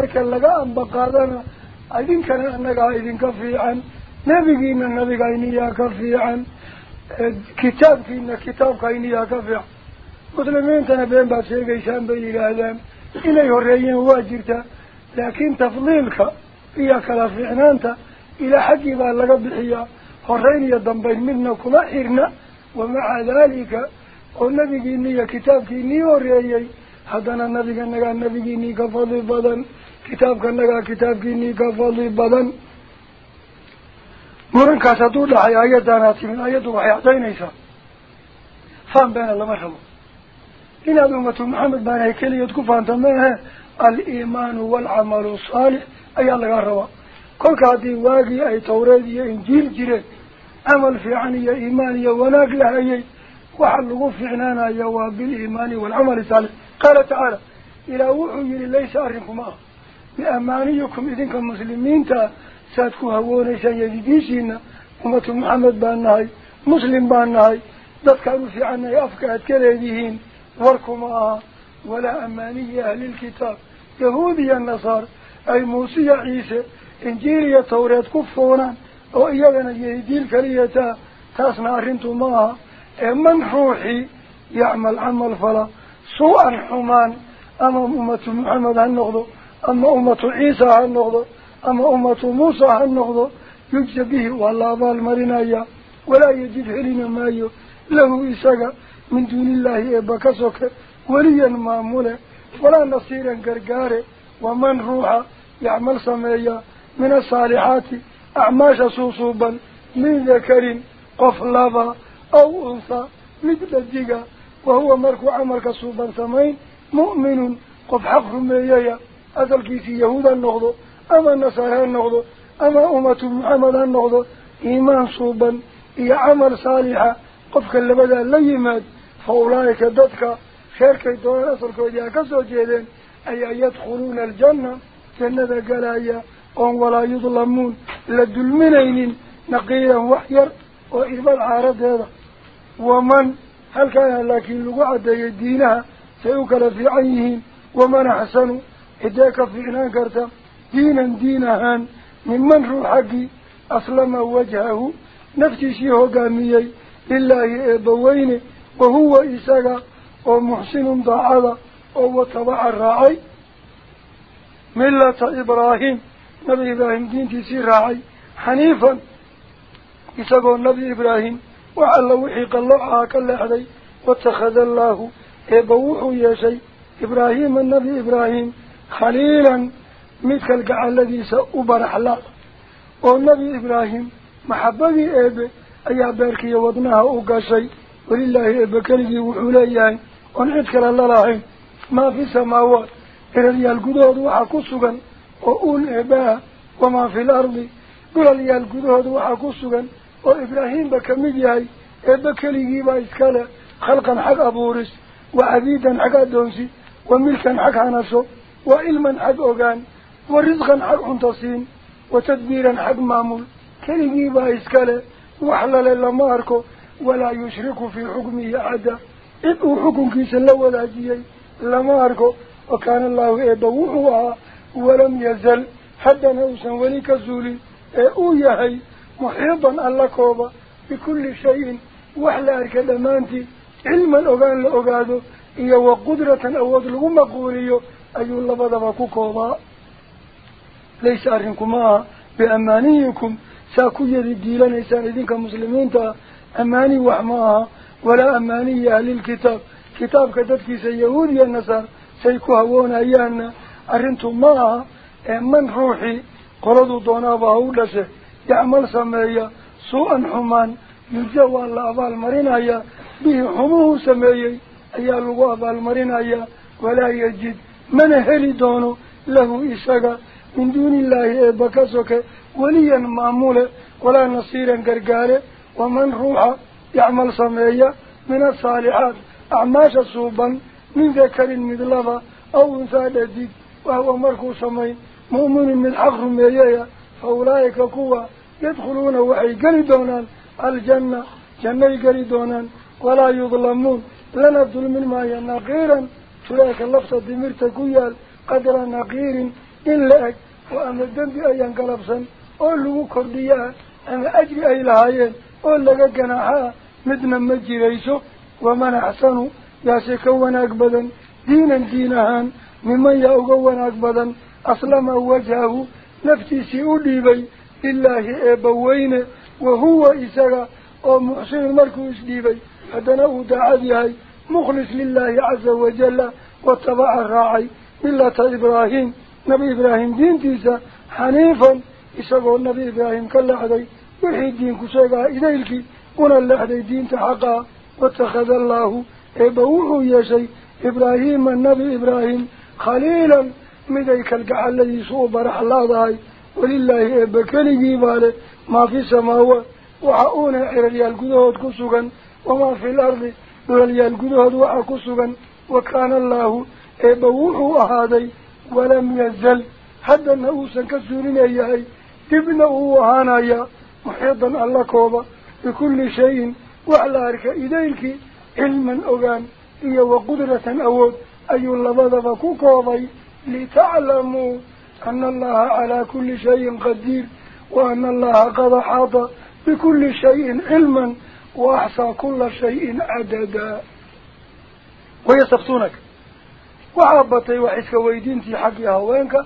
Speaker 1: لكن لقى أن بقادنا أذن كان أنك أذن كفي عن نبينا النبي قايني كفي عن كتاب فينا كتاب قايني كفي عن مسلمين بين بعد شيء يشان بين الآلام إلى يوريين واجرته لكن تفضيلك هي كلا في عنانته إلى حق إذا لقى بحيا هرين والنبي إني كتابك إني وريي هذا النبي كان النبي إني كفضل بدن كتاب كان كتابك إني كفضل بدن مرن كاسدو لا آيات أنا من آيات وحياتين إيسا فهم بين الله ما شاء إن أمة محمد بان هيكلي يتكفى أنت منها الإيمان والعمل الصالح أي الله روا كل كادي واقي أي توريد في عنانا يوا بالإيمان والعمل الصالح قال تعالى إلى وحي ليس أرنكما بأمانيكم إذنكم مسلمين تا سادكو هوونيسا يجديسينا أمة محمد بان مسلم بان ذات في عنا أفكاد كاليديهين وركما ولا أمانية أهل الكتاب يهودي النصار أي موسى عيسى إنجيل توراة كفونا أو إيانا يهدي الكريتا تاسنا أرنتو معها من روحي يعمل عمل فلا. سوءا حمان أما أمة محمد هالنغضو أما أمة عيسى هالنغضو أما أمة موسى هالنغضو يجزى به والله بالمرنايا ولا يجد هلنا مايو له إساق من دون الله إبكسك وليا مامولا ولا نصيرا قرقاري. ومن روح يعمل سميا. من الصالحات أعماش صوصوبا من ذكر قفلابا أو أنثى مثل الدقاء وهو مركو عمرك صوبا سمين مؤمن قف حق رميايا أذل كيسي يهودا النغضو أما النصارى النغضو أما أمة محمد النغضو إيمان صوبا إيا عمل صالحة قف كاللبدا ليمات فأولئك ضدك خير كي دون أصل كوديا كسو جيدين. أي يدخلون الجنة جنة قلايا ولا يظلمون. لدلمنين نقيا وحير. وإذبال عارض هذا ومن هل كان لكن لقعد يدينها سيوكل في عينهم ومن أحسن إذاك في إنكرت دينا دينها ممن روحك أسلم وجهه نفسي شيه قامي لله إبوين وهو إساق ومحسن ضعال وطبع الرعي ملة إبراهيم نبي إبراهيم دينتي سير رعي حنيفا يسقون نبي إبراهيم وعلى وحي الله كل حدي واتخذ الله إبوه يا شيء إبراهيم النبي إبراهيم خليلا مثل الذي سأبر على والنبي إبراهيم محبة إبه أي عبارك يوضناها أوقا شيء ولله إبه كالذي وحوليه ونعذكر الله الله ما في سماوات إلا لي القدود وحاكسوغا وقول إباه وما في الأرض قل لي القدود وحاكسوغا addoonsi wa milkan xag hanasho wa ilman xag ogaan wa risqan xag cuntasiin wa tadbiiran xag maamul keligiibaa iskale wax lale lama arko walaa yushriku fii xukmihi axada cid uu xukunkiisa la wadaajiyey lama arko wa kaana allahu eebba wuxuu ahaa walam yazal haddana uusan weli ka suulin ee uu yahay محيطا اللقوبة بكل شيء. وحل أركا دمانتي علما أغان لأغادو. إيه وقدرة أود لهم قوليو أي الله بكوكوبة ليس أرنكما آه. بأمانيكم. ساكو يرجي لنا ساندين كمسلمين أماني وحماها آه. ولا أماني أهل الكتاب. كتاب كتبك سيهودي النصر. سيكو هوون أيانا. أرنتم معها آه. من روحي. قردوا دونابا أولا شه يعمل سمية سوءا حما يجوى الأبا المرينية به حموه سمية. أي الواب المرينية ولا يجد من هل دونه. له إساقا من دون الله بكسك وليا معمولا ولا نصيرا قرقارا ومن روحا يعمل سمية من الصالحات أعماش صوبا من ذكر مذلبا أو أنثى لديد وهو مركو سمي مؤمن من حق رميه فأولئك قوة يدخلون وحي قريدونا الجنة جنة قريدونا ولا يظلمون. لنا الظلم ما ينقيرا تلاك اللفظة دمرت قيال قدر نقير إلا أك وأن الدنب أي انقلبسا أولو كرديا أن أجري أي لهايين أولك قناحا مدنا مجي ريسو ومن أحسن ياسكونا أكبدا دينا دينها ممن يأغونا أكبدا أسلم وجهه نفتي سيولي بي لله أبوين وهو إسرى أو محسن المركوز لي بي أدنه دعاذي مخلص لله عز وجل وطبع الراعي إلا إبراهيم. نبي إبراهيم دين تيسى حنيفا. إسرى النبي إبراهيم كاللحدي وحي الدين كسيرا إليك قل اللحدي دين تحقا. واتخذ الله أبوه يا شيء إبراهيم النبي إبراهيم خليلا. Maa fi samaawaat waxa uuna ciraryaal gudahood ku sugan wamaa fi l ardi dhulalyaal gudahood waxa ku sugan wa kaana allaahu eebba wuxuu ahaaday walam yazal haddana uusan ka suulinayahay dibna uu ahaanayaa muxiidan alla kooba bikulli shayin wax la arka idaylkii cilman ogaan iyo wa qudratan awood ayuu labadaba ku koobay لتعلموا أن الله على كل شيء قدير وأن الله قد حاط بكل شيء علما وأحصى كل شيء عددا. ويستفسونك وعبطي وحسك ويدينتي حق هوانك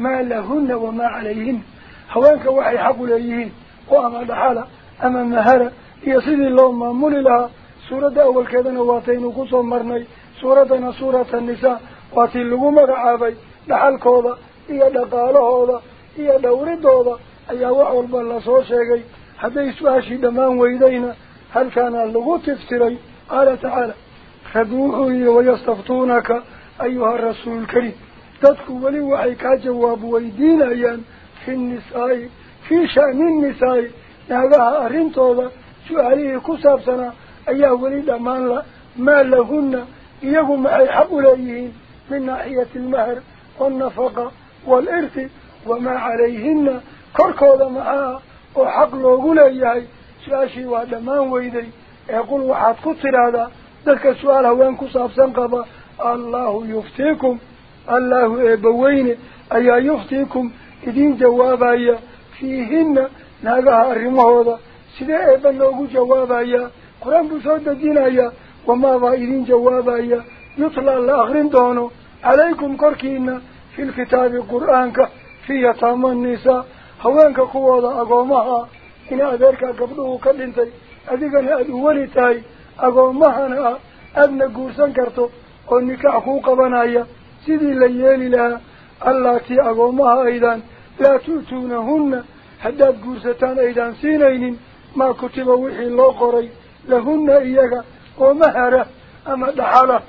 Speaker 1: ما لهن وما عليهن. هوانك وحي حق ليهن. وأما دحالة أما النهارة يصد الله ما مل لها. سورة أول كذا نواتين قصة مرني. سورة نصورة النساء. Waa tii lagu magacaabay dhaxalkooda iyo dhaqaalahooda iyo dhowridooda ayaa wax walba lasoo sheegay hadday su-aashii dhammaan weydayna halkaana lagu tiftiray qaala tacaala rabbi wuxuu yihi wayastaftuunaka ayuha rasuulkariim dadku weli waxay kaa jawaab weydiinayaan fi nisaa'i fii sha'ni nisaa'i naagaha arrintooda su-aalihii ku saabsanaa ayaa weli dhammaan la maa lahunna iyagu maxay xaq u leeyihiin min naaxiyati almahr waalnafaqa waalirti wamaa calayhina korkooda maxaa oo xaq loogu leeyahay su-aashii waa dhammaan weyday ee qul waxaad ku tidhaahdaa dadka su-aal haween ku saabsan qaba allahu yuftiikum allaahu eebbaweyne ayaa yuftiikum idiin jawaabaya fiihinna naagaha arrimahooda sidee eebba noogu jawaabayaa qur-aan buu soo fii yataama nisaa haweenka kuwooda agoomaha in adeerkaa gabdhuhu ka dhintay adigana aada u weli tahay agoomahana ah aadna guursan karto oo nikaax kuu qabanaya sidii la yeeli lahaa allaatii agoomaha aydaan laa tu'tuunahunna haddaad guursataan aydaan siinaynin maa kutiba wixii loo qoray lahunna iyaga oo mahara ama dhaxala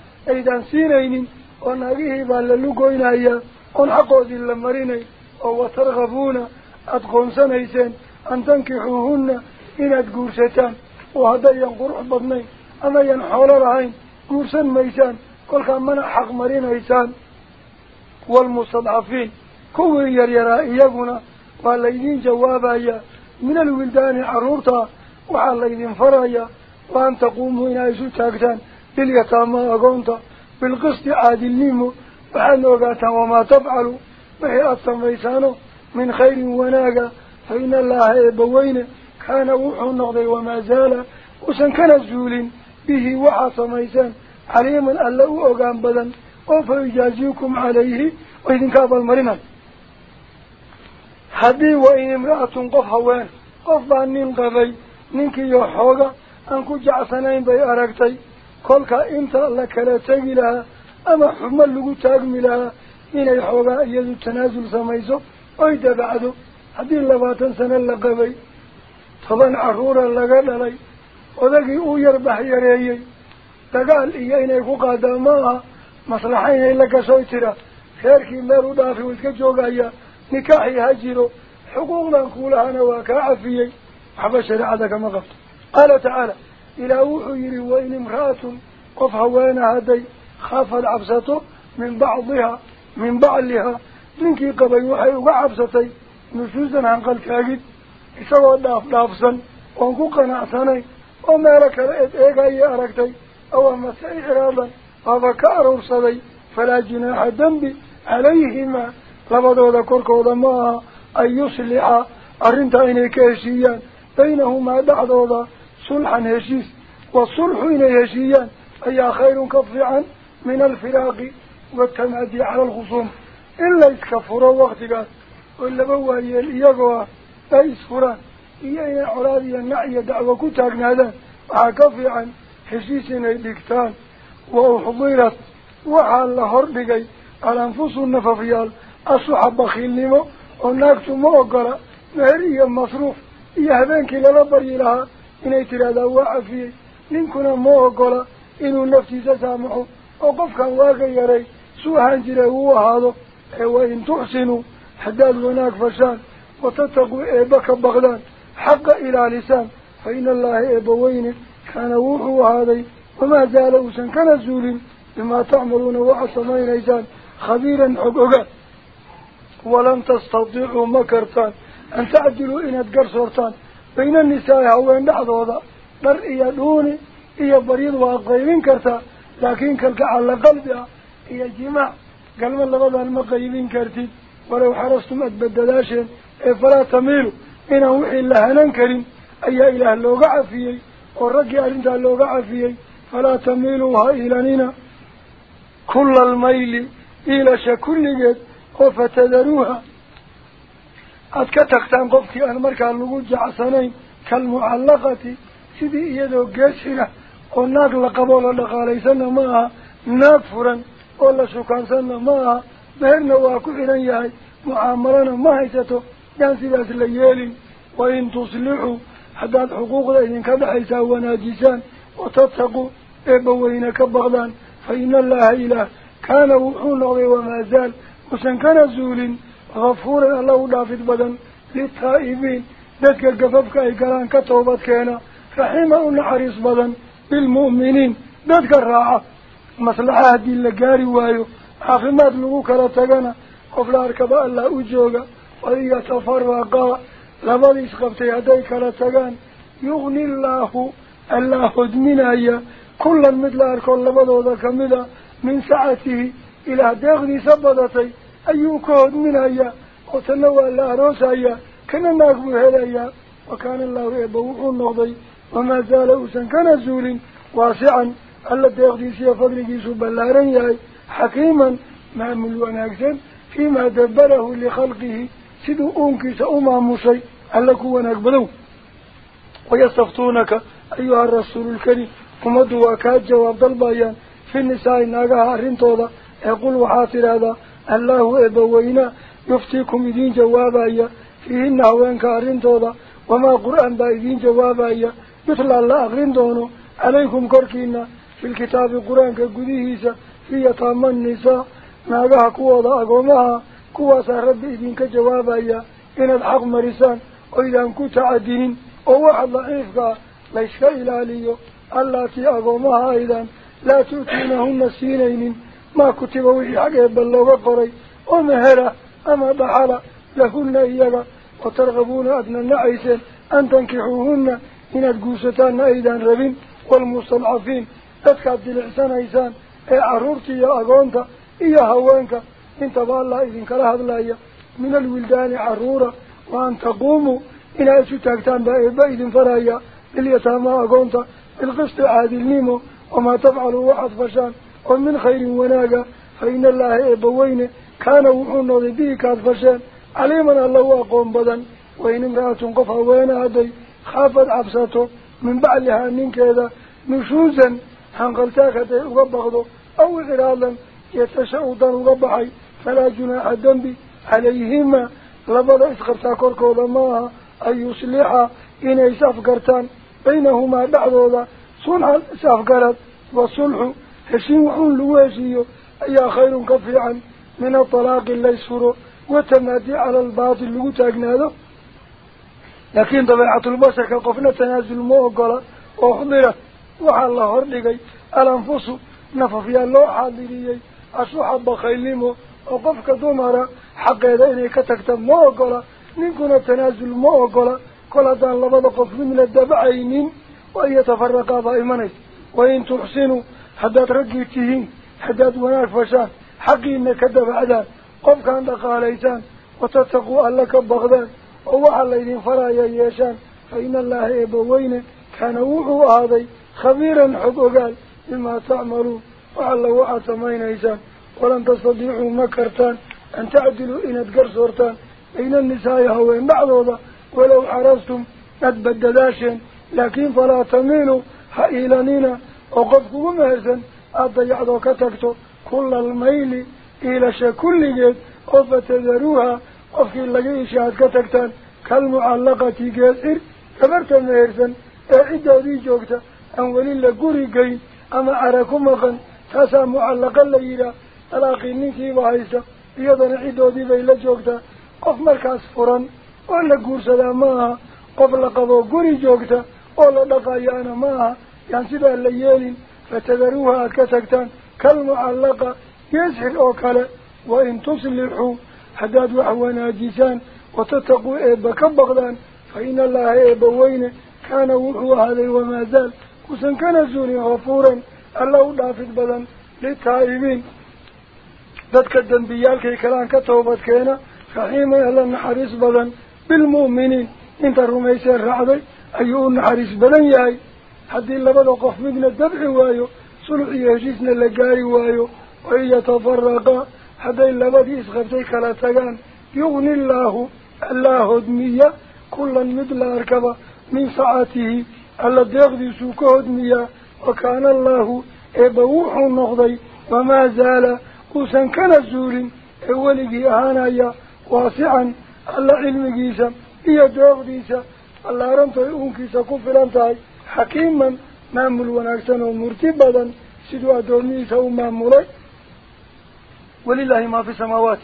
Speaker 1: baa la lugoynayaa oon xaqoodii la marinay oo watargabuuna aada qoonsanayseen an tankixuuhunna inaad guursataan oo haddayan qurux badnayn amayan xoolo lahayn guursan maysaan kolkaa mana xaq marinaysaan waalmustadcafiin kuwii yaryaraa iyaguna waa laydiin jawaabayaa min alwildaani carruurtaa waxaa laydin farayaa wa an taquumuu inaa isu taagtaan tafcalu wixii aada samaysaano min khayrin wanaaga fa ina allaha eebbaweyne kaana wuxuu noqday wamaa zaala uusan kana zuulin bihi waxaad samayseen caliiman alla u ogaan badan oo fa yujaaziikum calayhi oo idinka abaalmarinay haddii wa in imra'atun qof haween qof baa nin qabay ninkiiyo xooga aan ku jecsanayn bay aragtay iyadu tanaasul samayso oy dabacdo haddii labaatan sano la qabay toban carruura laga dhalay odagii uu yar baxyareeyey dagaal iyo inay ku qaadaa ma aha maslaxa inay la gashoy tira reerkii meel u dhaafi uu iska joogayaa nikaaxii ha jiro xuquuqdan kuulahana waa kaa cafiyey waxba shareecada kama qabto qaala tacaala wain imra'atun qof haweena hadday khaafad cabsato min bacdiha min bacliha ninkii qabay waxay uga cabsatay nusuusan hanqaltaagid isagoo dhaaf dhaafsan oon ku qanacsanayn oo meelo kale eed eegaya aragtay aw amase icraadan waaba ka aruursaday falaa junaaxa dembi calayhimaa labadooda korkooda ma aha an yuslixa arrintaa inay ka heshiiyaan baynahumaa dhexdooda صلحا هشيس والصلح إلى هشيان أي خير كفعا من الفراق والتمادي على الخصوم. إلا يسكفر وقتك وإلا بوهي اليقوى لا يسكرا إيا عراضي النعي دعوة كتاك نادا وعكفعا هشيسنا الدكتان وأحضيرت وحال لهر بقي. على أنفسه النففيال أصحب بخيلنمو هناك موقرة مهريا مصروف. إيا هبانك للبري لها. إني ترى دواء فيه لنكنا موه قولا إنو نفسي سسامحه وقف كان واقعي يري سوحان جرى هو هذا وإن تحسنوا حداد هناك فشان وتتقوا إيبك بغلان حق إلى لسان فإن الله إيبوين كان وحو هذا وما زال أوسن كان زول بما تعملون وعصمين إيسان خبيرا حقوقا ولن تستطيعوا مكرتان أن تعدلوا إن أتقر سورتان بين النساء هو عند هذا بر دوني هي بريض وقيمين كرتا لكن كلك على قلبها هي جماع. قلما لغضها المقيمين كرتي ولو حرصتم أتبدلاشين فلا تميلوا. إن وحي الله ننكرين أي إله اللوغع فيي والرقي أرنت اللوغع فيي فلا تميلوا تميلوها إلانينا كل الميل إلى شكل جد وفتذروها gees xira oo naag la qaboo la dhaqaalaysanna ma aha naag furan oo la shukaansanna ma aha meherna waa ku xidhan yahay mucaamalana ma haysato yaan sidaas la yeelin wain tuslixuu haddaad xuquuqda idinka dhexaysaa wanaajisaan watattaquu eebbaweyne ka baqdaan fa ina allaha ilaah kaana wuxuu noqday wamaa zaal usan kana zuulin hafuuran alla u dhaafid badan litaa'ibiin dadka gafafka ay galaan ka toobad keena raxima u naxariis badan bilmu'miniin dadka raaca maslaxa haddii la gaari waayo caafimaad lagu kala tagana qof la arkaba allah u jooga wain yatafaraqaa labadii isqabtay hadday kala tagaan yugni illaahu allah hodminaya kullan mid la arko labadooda أيوكو من هيا. وتنوى الله روس هيا. كنا ناكم هلايا وكان الله يبوح النوضي. وما زال أوسن. كان زول واسعا. ألا تيغديسي فضلك يسوب اللارن ياي. حكيما. معمل ونكسن فيما دبره لخلقه. سدو أمك سأمع موسي. ألا كوا نقبلو ويستفتونك. أيها الرسول الكريم. كما دواكات جواب دلبايا في النساء ناقا هارين طوضا يقول وحاطر هذا. الله إبوينا يفتيكم إذين جوابا فيهن أهوان كارين توضا وما قرآن با إذين جوابا مثل الله أغرين دونو عليكم كركينا في الكتاب القرآن كالقديهيسا في يطام النساء ناقها قوة ضاقومها قوة سهرب إذين كجوابا إن الحق مرسان وإذا أنكو تعدين ووحد ضعيف قا ليش كإلاليو التي أقومها إذا لا تؤتينهم السينين xag eebba looga qoray oo mehera ama dhaxala lahunna iyaga wa targabuuna aadna nacayseen an tankixuuhunna inaad guursataanna aydaan rabin waalmustadcafiin dadkaad dilicsanaysaan ee carruurta iyo agoonta iyo haweenka intaba allah idinkala hadlaya min alwildaani carruura wa an taquumuu inaad isu taagtaan baa eebba idin faraya lilyataamaa agoonta bilqisti caadilnimo wamaa tafcaluu waxaad fashaan ومن خير وناقة. فإن الله إبوين كان وحونا به كالفشان عليمنا الله أقوم بدا وإن امرأة قفا وين هدي خافت عفساته من بعدها من كذا. نشوزا حنقلتاكة أغبغضه أو إغرالا. يتشعوضا أغبحي فلا جناح الدنبي عليهما. لبدا إسقرتاكور كولماها أي يصلحا. إن إسافقرتان بينهما بعضوضا. صنع إسافقرت وصلحوا هسين وحون لواجيه أي خير كفيعا. من الطلاق اللي سره وتنادي على الباطل اللي قتاقنا له لكن طبيعة البشر كقفنا تنازل موقلة وحضرة. وحا الله هرلقي. الأنفس نففيا الله حاضريي أسوح بخيلمه وقف دمرة حق يديني كتكتب موقلة نكون تنازل موقلة كل دان لبضا قفن من الدبعينين وإن يتفرقا ضائمانيت وإن تحسنوا. حداد رجي تهين حداد وناك فشان حقي إنك دفع ذا قم كان دقاليسان وتتقوا لك بغدان ووحى الليذين فرايا ييشان فإن الله إبوين كان وحو هذا خبيرا حقوقال بما تعملوا وعلى وحى سمين إيسان ولن تصديحوا مكرتان أن تعدلوا إن تقرصورتان إن النساء هوين بعضوضة ولو عرستم أتبدداشين لكن فلا تميلوا حئيلانينا وقف قوم ومهزن أضيع ذو كتكتو كل الميل إلى شكل جيد وفتذروها وفي اللقي إشهاد كتكتان كالمعلقة جيزر كبرت مهزن إعدى ذي جوكتا أن ولي لقوري قيد أما أراكم مغن تسا معلقة ليلة ألاقي نيكي وحيسة إيضا إعدى ذي بيلة جوكتا وف مركز فران ولا قرسة سلاماها قبل قبو قوري جوكتا ولا لقايا أنا ماها ينسبها الليالي فتذروها كتكتان كالمعلقة يزحل الأوكال وإن تصلحوا حداد وعوانا جيسان وتتقوا إيبا كبغدان فإن الله إيبا وين كان وحوا هذا وما زال. كسن كان زوني غفورا الله دافت بدا للتائبين. ذاتك الدنبيالك كلان كتوبت كينا رحيما يلا نحرس بدا بالمؤمنين. إنت الرميسي الرعضي أيون نحرس بدا ياي. Qof midna dabci waayo sulx iyo heshiisna la gaari waayo wain yatafaraqa hadday labadii isqabtay kala tagaan yugni illaahu allaa hodmiya kullan mid la arkaba min sacatihi alla deeqdiisuu ka hodmiyaa wa kaana allaahu eebba wuxuu noqday wamaa zaala uusan kana zuulin ee weligii ahaanaya waasican alla cilmigiisa iyo deeqdiisa ballaarantoy uunkiisa ku filan tahay حكيما مامل ونكسن ومرتبا سدوا دوميسا ومامل ولله ما في السماوات.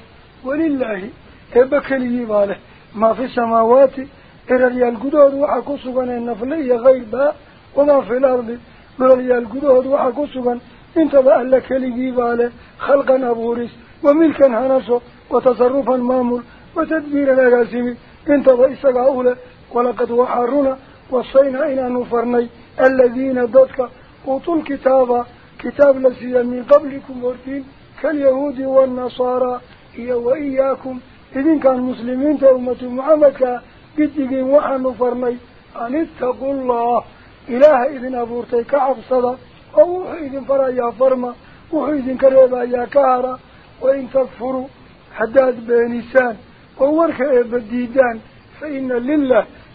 Speaker 1: ولله إبكلي باله ما في السماوات إرالي القدود وحكسوغن النفلية غيبا وما في الأرض. إرالي القدود وحكسوغن إنت بألك لي باله خلقا أبوريس وملكا هنسو وتصرفا مامل وتدبيرا لغاسمي إنت بإسا ولقد وحرنا وصينا إلى نفرني. الذين ضدك قطوا الكتاب. كتاب لسي من قبلكم وردين كاليهود والنصارى. إيا وإياكم. إذن كان مسلمين تأمة معمكة قدقين وحن نفرني. أن اتقوا الله. إله إذن أبورتي كعب صدى أو إذن فرى يا فرما وإذن كريبا يا كارا وإن تغفروا حداد بينسان وورك إبديدان فإن لله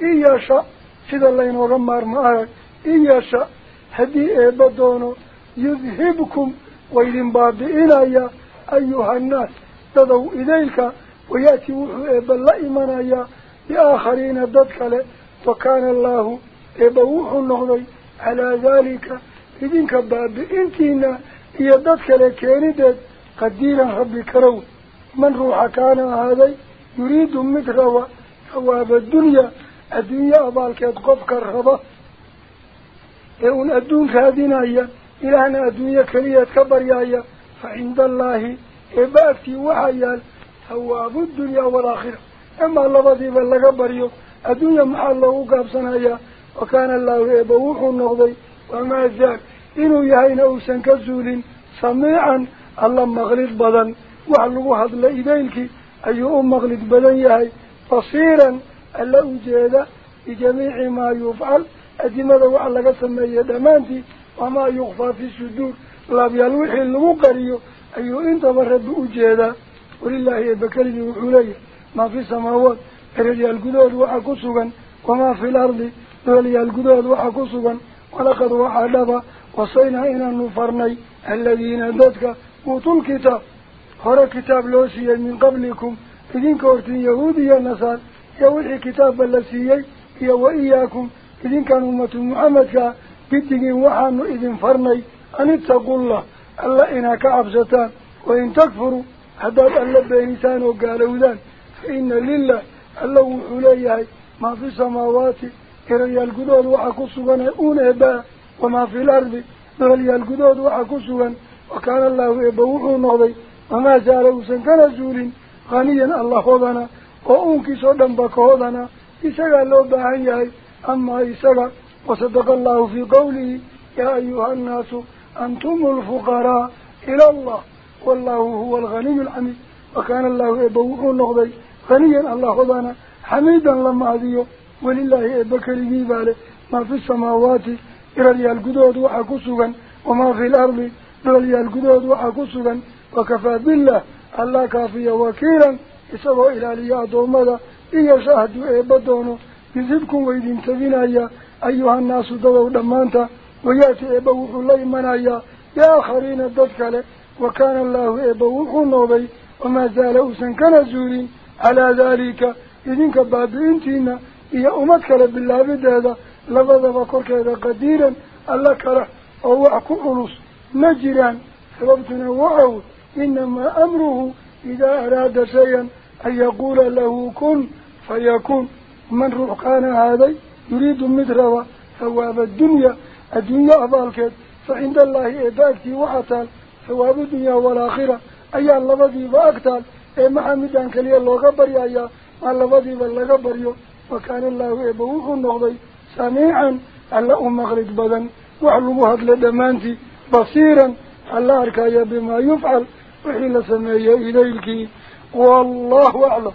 Speaker 1: إبكالي باله ما في السماوات إلى القدود وحكسوا وما في الأرض إلى القدود وحكسوا وكفى بالله إله باكو فيلا وكيلا إله أدومدي سيلالية إن يشاء سيد الله ينغمار معك إن يشاء هدي إبادونه يذهبكم وإذن بابئنا أيها الناس تدعو إليك ويأتي وحو إبا إيمانا بآخرين ضدك وكان الله إبوح النهضي الدنيا أبالك يتقفك الربا يقول الدون كهدنا إلى أن الدنيا كرية كبر يا فعند الله إباكتي وحيال ثواب الدنيا والآخرة. أما الله بذيب الله بريو. الدنيا محل الله قابسنا وكان الله يبوح النغضي. وما زال إنه يهين أوسن كزول سميعا ألا أجيدا بجميع ما يفعل. أدمة وعلق سمي دمانتي وما يخفى في السدور لا بيالوحي المقريو أيه انت برد أجيدا ولله يبكرني وحولي. ما في السماوات. رجال القدود وحكسوا وما في الأرض. رجال القدود وحكسوا ولقد وحدب. وصينا إنا نفرني. الذين ذاتك أوتوا الكتاب. هرى كتاب لوسيا من قبلكم. إذن كورتين يهودي النصار يوحي كتاب اللسيي هي وإياكم إذن كان أمة محمد بدقين وحان إذن فرني أن اتقوا الله ألا إنا كعبستان وإن تكفروا حداد ألا بإنسان وقالوا فإن لله ألا وحليه ما في السماوات إريا القدود وحكسوا أون إباء وما في الأرض إريا القدود وحكسوا وكان الله يبوح نغضي وما زال سنكن زول غنيا الله وأنك صدن بكهذنا إسقى الله بعيني أما إسقى وصدق الله في قوله يا أيها الناس أنتم الفقراء إلى الله والله هو الغني الحميد. وكان الله يبوح نغضي غنيا الله خذنا حميدا لما هذيه ولله بكره باله ما في السماوات إلى القدود وحكسوا وما في الأرض إلى القدود إسابه إلى لي أدومدا إيا شاهدوا إيبادونه يزيدكم ويدين تبينايا. أيها الناس دضوا دمانتا. ويأتي إيبوح الله منايا يا آخرين الددكالي. وكان الله إيبوح النوبي وما زال أسن كان زورين على ذلك إذنك بابئنتين إيا أمتك بالله بدادا. لبضا كذا قديرا. الله كره. أو أحكو ألوس مجران سببتنا وعود إنما أمره إذا أراد شيئا أن يقول له كن فيكون. من روح كان هذا يريد مدروا ثواب الدنيا الدنيا أبالكت فعند الله إباكتي وعطال ثواب الدنيا والآخرة. أي اللبذي وأكتال إيه محمدان كلي الله قبر يا أيها اللبذي والله قبر وكان الله إبوح النغضي. سميعا ألا أمغرد بدن. وعلمها لدمانتي بصيرا. الله أركايا بما يفعل. وحين سمي إليك والله أعلم.